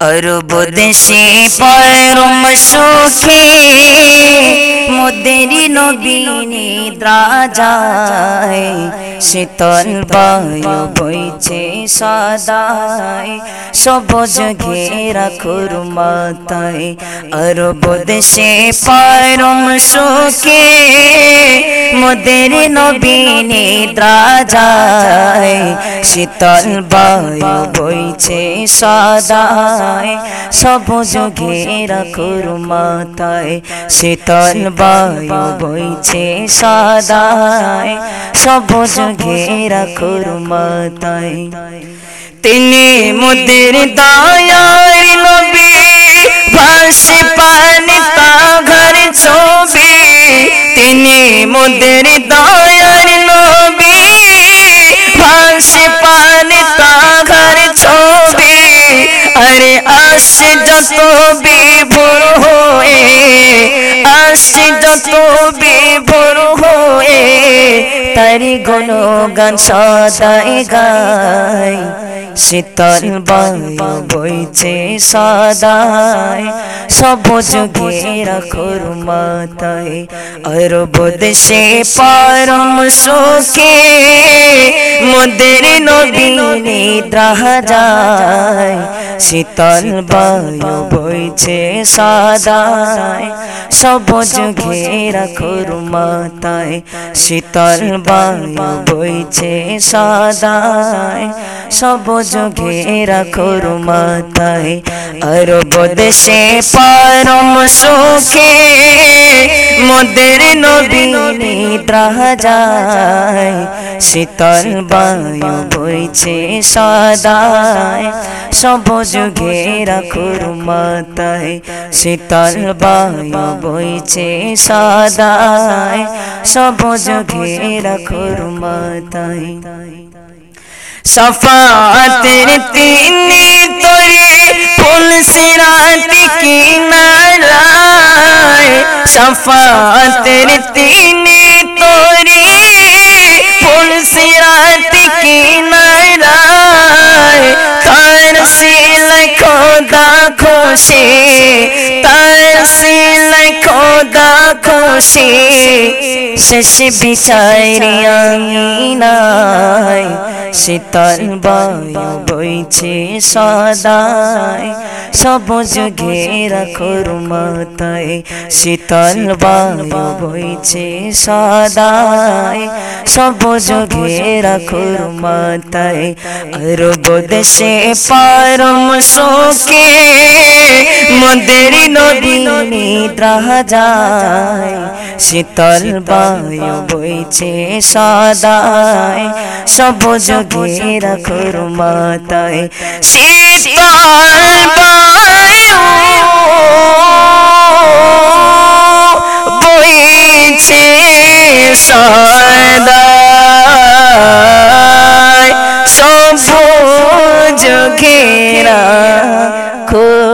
অরব দেশে পরম সুখে মোদেরি নবী নিদ্রা যায় শীতল বায়ু বইছে সদায় সবজ ঘেরা খুরমাতায় অরব দেশে পরম সুখে মোদের নবী নিদ্রা শীতল বায়ু বইছে সদায়, সবুজ ঘেরা খুরমাতায় শীতল বায়ু বইছে সদায়, সবুজ ঘেরা খুরমাতায় তিনি মোদের দয়ার নবী ভাসি মোদের দয়ার নবী ভাসি পানি তা ঘর ছবি। আরে আসে যত বিভোর হয়ে, আসে যত বিভোর হয়ে, তারি গুণগান সদাই গায় শীতল বায়ু বইছে সদায় সবুজ ঘেরা খুরমাতায়। অরব দেশে পরম সুখে মোদের নবী নিদ্রা যায়। শীতল বায়ু বইছে সদায় সবুজ ঘেরা খুরমাতায়। শীতল বায়ু বইছে সদায় সবুজ ঘেরা খুরমাতায় অরব দেশে পরম সুখে মোদের নবী নিদ্রা শীতল বায়ু বইছে সদায়। সবুজ ঘেরা খুরমাতায় শীতল বায়ু বইছে সদায়। সবুজ ঘেরা صفات تینی توری پل سرات کی نارائے صفات تینی توری پل سرات کی نارائے تار سے لکھو خوشی تار سے لکھو خوشی শেষ বিচারিয়াই শীতল বায়ু বইছে সদায় সবুজ ঘেরা খুরমাতায় শীতল বায়ু বইছে সদায় সবুজ ঘেরা খুরমাতায় অরব দেশে পরম শোকে মোদের নদী নিদ্রা যায়। শীতল বায়ু पायो बोइचे सदाए सब घेरा खुरमाताए सीताल पायो बोइचे सदाए सबुज घेरा खुर